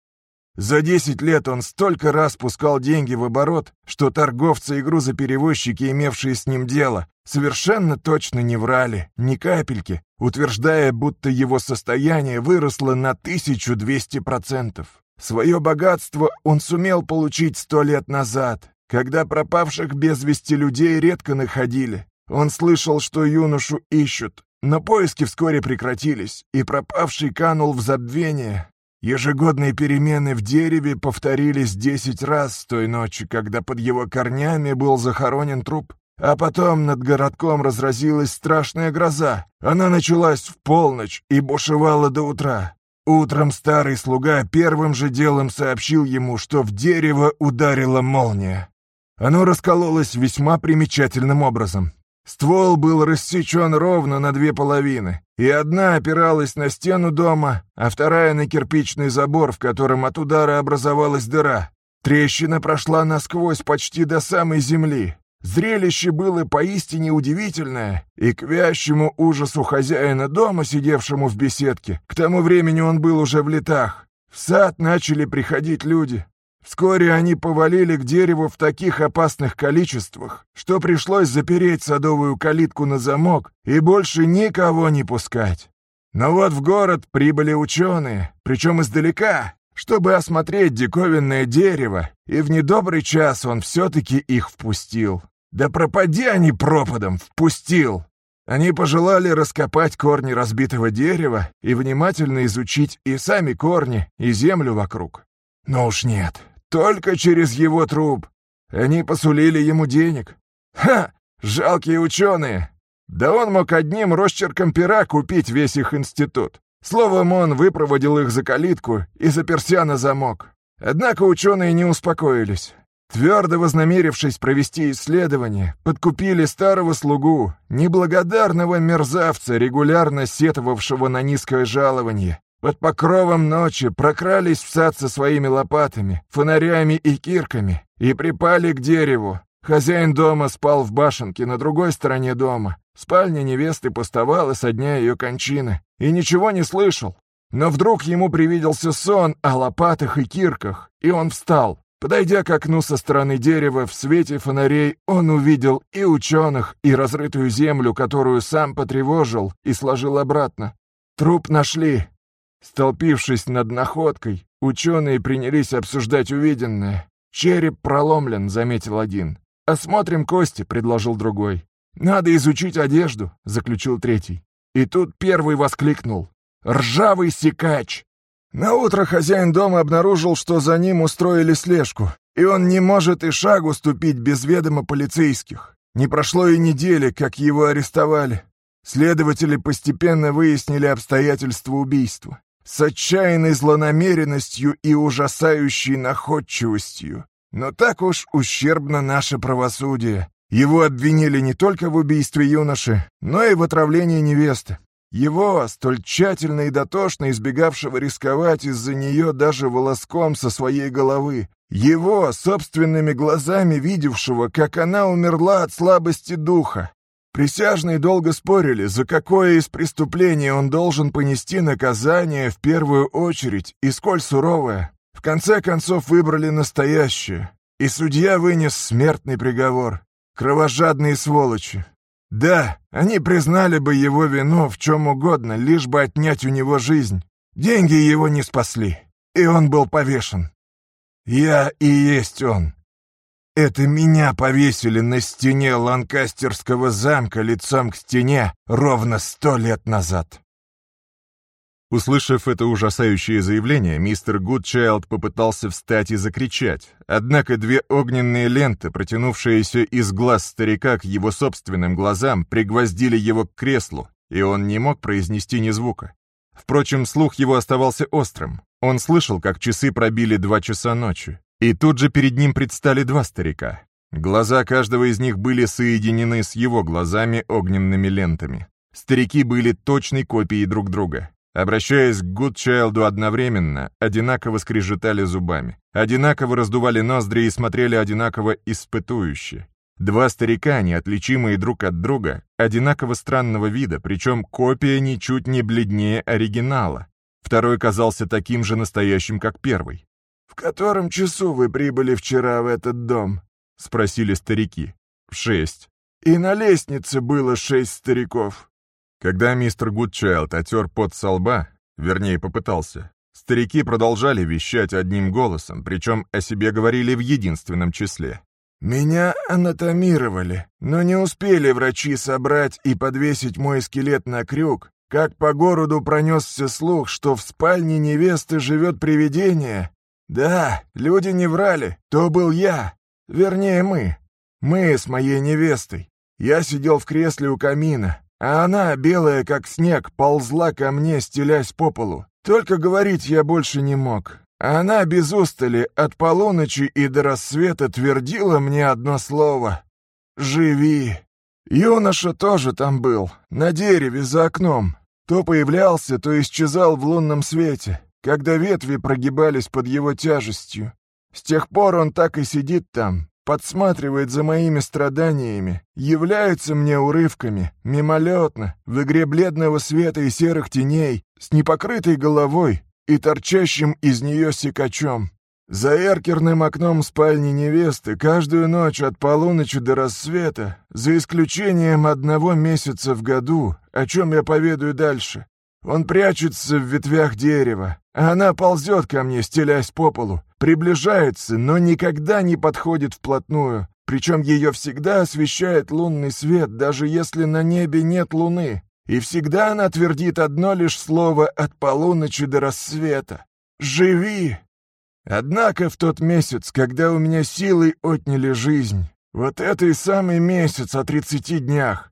За 10 лет он столько раз пускал деньги в оборот, что торговцы и грузоперевозчики, имевшие с ним дело, совершенно точно не врали, ни капельки, утверждая, будто его состояние выросло на 1200%. Свое богатство он сумел получить сто лет назад, когда пропавших без вести людей редко находили. Он слышал, что юношу ищут, но поиски вскоре прекратились, и пропавший канул в забвение, Ежегодные перемены в дереве повторились десять раз с той ночи, когда под его корнями был захоронен труп. А потом над городком разразилась страшная гроза. Она началась в полночь и бушевала до утра. Утром старый слуга первым же делом сообщил ему, что в дерево ударила молния. Оно раскололось весьма примечательным образом. Ствол был рассечен ровно на две половины, и одна опиралась на стену дома, а вторая на кирпичный забор, в котором от удара образовалась дыра. Трещина прошла насквозь почти до самой земли. Зрелище было поистине удивительное, и к вящему ужасу хозяина дома, сидевшему в беседке, к тому времени он был уже в летах. В сад начали приходить люди. Вскоре они повалили к дереву в таких опасных количествах, что пришлось запереть садовую калитку на замок и больше никого не пускать. Но вот в город прибыли ученые, причем издалека, чтобы осмотреть диковинное дерево, и в недобрый час он все-таки их впустил. Да пропади они пропадом, впустил! Они пожелали раскопать корни разбитого дерева и внимательно изучить и сами корни, и землю вокруг. Но уж нет, только через его труп. Они посулили ему денег. Ха! Жалкие ученые! Да он мог одним росчерком пера купить весь их институт. Словом, он выпроводил их за калитку и заперся на замок. Однако ученые не успокоились. Твердо вознамерившись провести исследование, подкупили старого слугу, неблагодарного мерзавца, регулярно сетовавшего на низкое жалование, под покровом ночи прокрались в сад со своими лопатами, фонарями и кирками и припали к дереву. Хозяин дома спал в башенке на другой стороне дома. Спальня невесты пустовала со дня ее кончины и ничего не слышал. Но вдруг ему привиделся сон о лопатах и кирках, и он встал. Подойдя к окну со стороны дерева, в свете фонарей он увидел и ученых, и разрытую землю, которую сам потревожил и сложил обратно. Труп нашли, Столпившись над находкой, ученые принялись обсуждать увиденное. «Череп проломлен», — заметил один. «Осмотрим кости», — предложил другой. «Надо изучить одежду», — заключил третий. И тут первый воскликнул. «Ржавый секач!» На утро хозяин дома обнаружил, что за ним устроили слежку, и он не может и шагу ступить без ведома полицейских. Не прошло и недели, как его арестовали. Следователи постепенно выяснили обстоятельства убийства с отчаянной злонамеренностью и ужасающей находчивостью. Но так уж ущербно наше правосудие. Его обвинили не только в убийстве юноши, но и в отравлении невесты. Его, столь тщательно и дотошно избегавшего рисковать из-за нее даже волоском со своей головы. Его, собственными глазами видевшего, как она умерла от слабости духа. Присяжные долго спорили, за какое из преступлений он должен понести наказание в первую очередь и сколь суровое. В конце концов выбрали настоящее, и судья вынес смертный приговор. Кровожадные сволочи. Да, они признали бы его вину в чем угодно, лишь бы отнять у него жизнь. Деньги его не спасли, и он был повешен. Я и есть он. Это меня повесили на стене Ланкастерского замка лицом к стене ровно сто лет назад. Услышав это ужасающее заявление, мистер Гудчайлд попытался встать и закричать. Однако две огненные ленты, протянувшиеся из глаз старика к его собственным глазам, пригвоздили его к креслу, и он не мог произнести ни звука. Впрочем, слух его оставался острым. Он слышал, как часы пробили два часа ночи. И тут же перед ним предстали два старика. Глаза каждого из них были соединены с его глазами огненными лентами. Старики были точной копией друг друга. Обращаясь к Гудчайлду одновременно, одинаково скрежетали зубами, одинаково раздували ноздри и смотрели одинаково испытующе. Два старика, неотличимые друг от друга, одинаково странного вида, причем копия ничуть не бледнее оригинала. Второй казался таким же настоящим, как первый. «В котором часу вы прибыли вчера в этот дом?» — спросили старики. «В шесть. И на лестнице было шесть стариков». Когда мистер Гудчайлд отер пот со лба, вернее, попытался, старики продолжали вещать одним голосом, причем о себе говорили в единственном числе. «Меня анатомировали, но не успели врачи собрать и подвесить мой скелет на крюк, как по городу пронесся слух, что в спальне невесты живет привидение. Да, люди не врали, то был я, вернее мы, мы с моей невестой. Я сидел в кресле у камина, а она, белая как снег, ползла ко мне, стелясь по полу. Только говорить я больше не мог. Она без устали от полуночи и до рассвета твердила мне одно слово — «Живи». Юноша тоже там был, на дереве за окном. То появлялся, то исчезал в лунном свете, когда ветви прогибались под его тяжестью. С тех пор он так и сидит там, подсматривает за моими страданиями, является мне урывками, мимолетно, в игре бледного света и серых теней, с непокрытой головой и торчащим из нее секачом. За эркерным окном спальни невесты каждую ночь от полуночи до рассвета, за исключением одного месяца в году, о чем я поведаю дальше, он прячется в ветвях дерева, она ползет ко мне, стелясь по полу, приближается, но никогда не подходит вплотную, причем ее всегда освещает лунный свет, даже если на небе нет луны. И всегда она твердит одно лишь слово от полуночи до рассвета. «Живи!» Однако в тот месяц, когда у меня силой отняли жизнь, вот это и самый месяц о тридцати днях,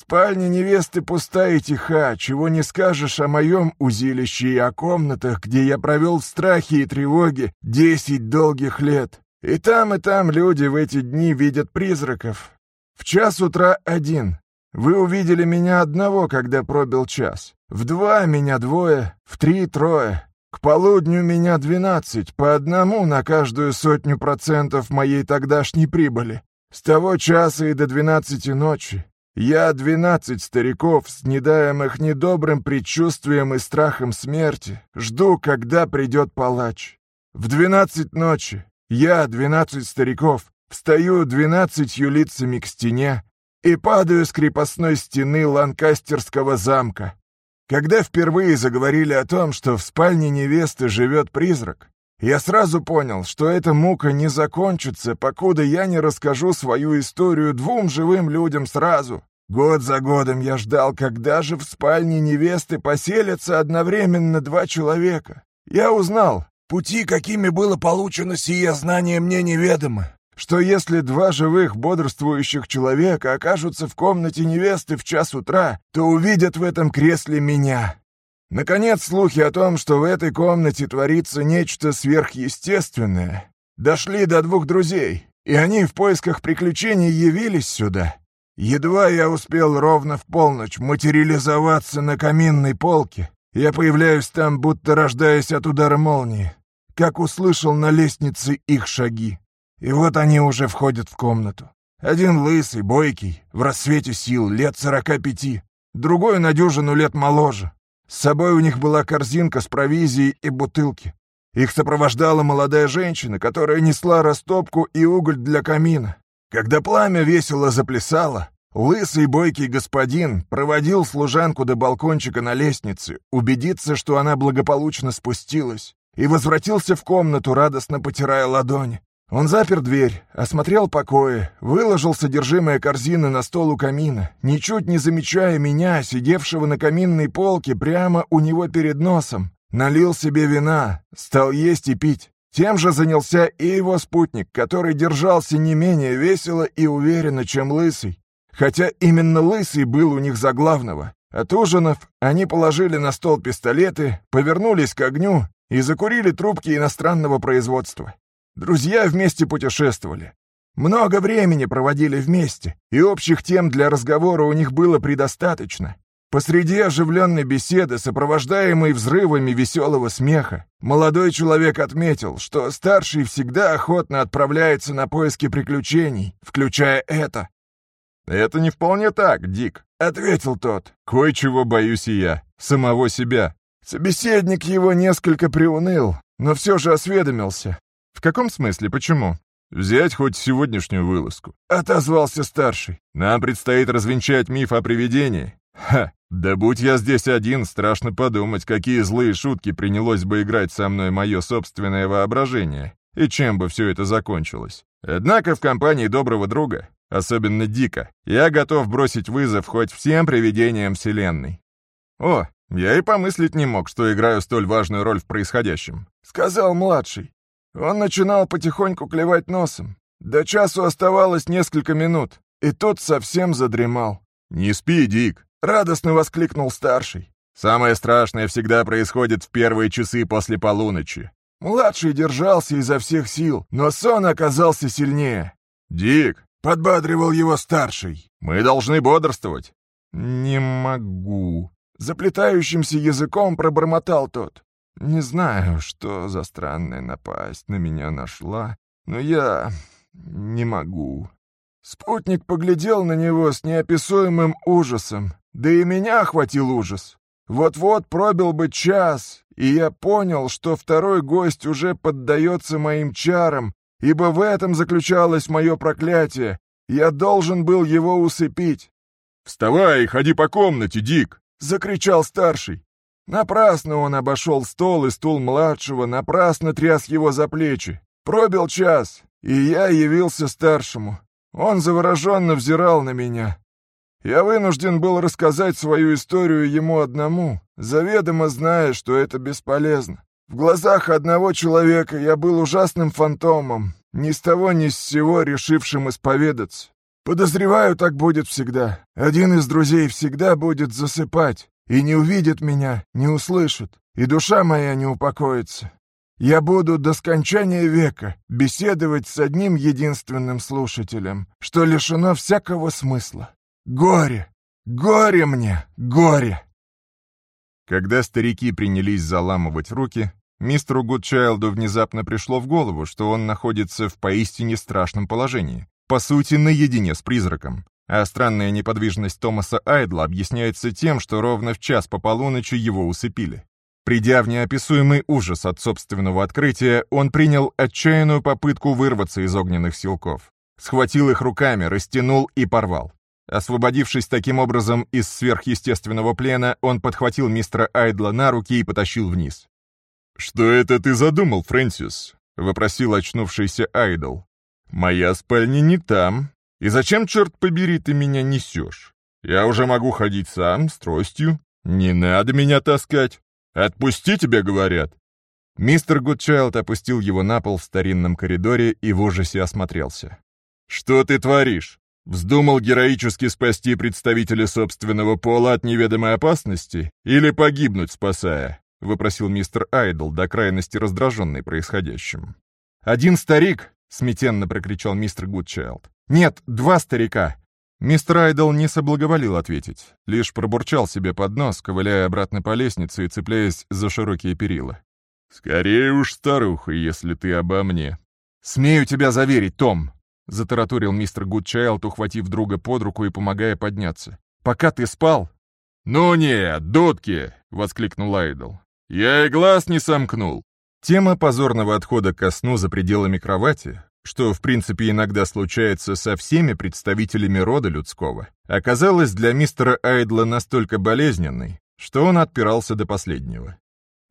Спальня невесты пуста и тиха, чего не скажешь о моем узилище и о комнатах, где я провел в страхе и тревоге десять долгих лет. И там, и там люди в эти дни видят призраков. В час утра один. Вы увидели меня одного, когда пробил час. В два меня двое, в три трое. К полудню меня двенадцать, по одному на каждую сотню процентов моей тогдашней прибыли. С того часа и до двенадцати ночи я двенадцать стариков, с недаемых недобрым предчувствием и страхом смерти, жду, когда придет палач. В двенадцать ночи я, двенадцать стариков, встаю двенадцатью лицами к стене и падаю с крепостной стены Ланкастерского замка. Когда впервые заговорили о том, что в спальне невесты живет призрак, я сразу понял, что эта мука не закончится, покуда я не расскажу свою историю двум живым людям сразу. Год за годом я ждал, когда же в спальне невесты поселятся одновременно два человека. Я узнал, пути, какими было получено сие знание, мне неведомы, что если два живых бодрствующих человека окажутся в комнате невесты в час утра, то увидят в этом кресле меня. Наконец, слухи о том, что в этой комнате творится нечто сверхъестественное, дошли до двух друзей, и они в поисках приключений явились сюда. Едва я успел ровно в полночь материализоваться на каминной полке, я появляюсь там, будто рождаясь от удара молнии, как услышал на лестнице их шаги. И вот они уже входят в комнату. Один лысый, бойкий, в рассвете сил, лет сорока пяти, другой на дюжину лет моложе. С собой у них была корзинка с провизией и бутылки. Их сопровождала молодая женщина, которая несла растопку и уголь для камина. Когда пламя весело заплясало, лысый бойкий господин проводил служанку до балкончика на лестнице, убедиться, что она благополучно спустилась, и возвратился в комнату, радостно потирая ладони. Он запер дверь, осмотрел покои, выложил содержимое корзины на стол у камина, ничуть не замечая меня, сидевшего на каминной полке прямо у него перед носом. Налил себе вина, стал есть и пить. Тем же занялся и его спутник, который держался не менее весело и уверенно, чем Лысый. Хотя именно Лысый был у них за главного. Отужинав, они положили на стол пистолеты, повернулись к огню и закурили трубки иностранного производства. Друзья вместе путешествовали. Много времени проводили вместе, и общих тем для разговора у них было предостаточно. Посреди оживленной беседы, сопровождаемой взрывами веселого смеха, молодой человек отметил, что старший всегда охотно отправляется на поиски приключений, включая это. «Это не вполне так, Дик», — ответил тот. «Кое-чего боюсь и я, самого себя». Собеседник его несколько приуныл, но все же осведомился. «В каком смысле? Почему?» «Взять хоть сегодняшнюю вылазку», — отозвался старший. «Нам предстоит развенчать миф о привидении. Ха, да будь я здесь один, страшно подумать, какие злые шутки принялось бы играть со мной мое собственное воображение, и чем бы все это закончилось. Однако в компании доброго друга, особенно Дика, я готов бросить вызов хоть всем привидениям Вселенной. О, я и помыслить не мог, что играю столь важную роль в происходящем», — сказал младший. Он начинал потихоньку клевать носом. До часу оставалось несколько минут, и тот совсем задремал. «Не спи, Дик!» — радостно воскликнул старший. «Самое страшное всегда происходит в первые часы после полуночи». Младший держался изо всех сил, но сон оказался сильнее. «Дик!» — подбадривал его старший. «Мы должны бодрствовать». «Не могу». Заплетающимся языком пробормотал тот. Не знаю, что за странная напасть на меня нашла, но я не могу. Спутник поглядел на него с неописуемым ужасом, да и меня охватил ужас. Вот-вот пробил бы час, и я понял, что второй гость уже поддается моим чарам, ибо в этом заключалось мое проклятие. Я должен был его усыпить. «Вставай и ходи по комнате, Дик!» — закричал старший. Напрасно он обошел стол и стул младшего, напрасно тряс его за плечи. Пробил час, и я явился старшему. Он завороженно взирал на меня. Я вынужден был рассказать свою историю ему одному, заведомо зная, что это бесполезно. В глазах одного человека я был ужасным фантомом, ни с того ни с сего решившим исповедаться. Подозреваю, так будет всегда. Один из друзей всегда будет засыпать, и не увидит меня, не услышит, и душа моя не упокоится. Я буду до скончания века беседовать с одним единственным слушателем, что лишено всякого смысла. Горе! Горе мне! Горе!» Когда старики принялись заламывать руки, мистеру Гудчайлду внезапно пришло в голову, что он находится в поистине страшном положении, по сути, наедине с призраком, а странная неподвижность Томаса Айдла объясняется тем, что ровно в час по полуночи его усыпили. Придя в неописуемый ужас от собственного открытия, он принял отчаянную попытку вырваться из огненных силков. Схватил их руками, растянул и порвал. Освободившись таким образом из сверхъестественного плена, он подхватил мистера Айдла на руки и потащил вниз. «Что это ты задумал, Фрэнсис?» — вопросил очнувшийся Айдл. «Моя спальня не там, и зачем, черт побери, ты меня несешь? Я уже могу ходить сам, с тростью. Не надо меня таскать. Отпусти тебя, говорят. Мистер Гудчайлд опустил его на пол в старинном коридоре и в ужасе осмотрелся. «Что ты творишь? Вздумал героически спасти представителя собственного пола от неведомой опасности или погибнуть, спасая?» — выпросил мистер Айдл, до крайности раздраженный происходящим. «Один старик!» — сметенно прокричал мистер Гудчайлд. «Нет, два старика!» Мистер Айдл не соблаговолил ответить, лишь пробурчал себе под нос, ковыляя обратно по лестнице и цепляясь за широкие перила. «Скорее уж старуха, если ты обо мне». «Смею тебя заверить, Том!» — затараторил мистер Гудчайлд, ухватив друга под руку и помогая подняться. «Пока ты спал...» «Ну нет, дудки!» — воскликнул Айдл. «Я и глаз не сомкнул». Тема позорного отхода ко сну за пределами кровати что в принципе иногда случается со всеми представителями рода людского, оказалась для мистера Айдла настолько болезненной, что он отпирался до последнего.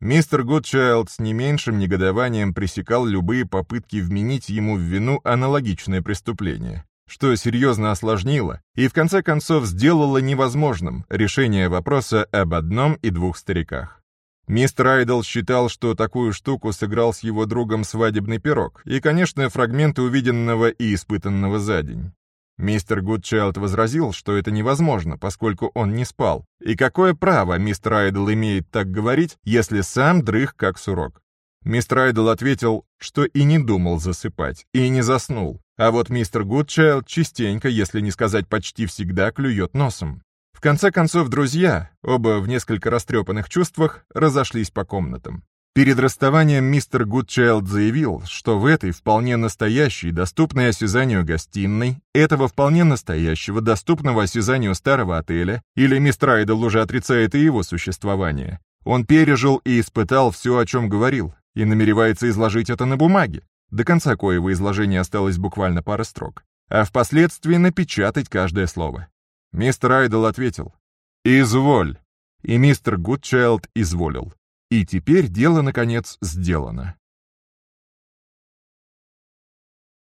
Мистер Гудчайлд с не меньшим негодованием пресекал любые попытки вменить ему в вину аналогичное преступление, что серьезно осложнило и в конце концов сделало невозможным решение вопроса об одном и двух стариках. Мистер Айдл считал, что такую штуку сыграл с его другом свадебный пирог, и, конечно, фрагменты увиденного и испытанного за день. Мистер Гудчайлд возразил, что это невозможно, поскольку он не спал. И какое право мистер Айдл имеет так говорить, если сам дрых как сурок? Мистер Айдл ответил, что и не думал засыпать, и не заснул. А вот мистер Гудчайлд частенько, если не сказать почти всегда, клюет носом. В конце концов, друзья, оба в несколько растрепанных чувствах, разошлись по комнатам. Перед расставанием мистер Гудчайлд заявил, что в этой вполне настоящей, доступной осязанию гостиной, этого вполне настоящего, доступного осязанию старого отеля, или мистер Айдл уже отрицает и его существование, он пережил и испытал все, о чем говорил, и намеревается изложить это на бумаге. До конца коего изложения осталось буквально пара строк, а впоследствии напечатать каждое слово. Мистер Айдл ответил «Изволь», и мистер Гудчайлд изволил. И теперь дело, наконец, сделано.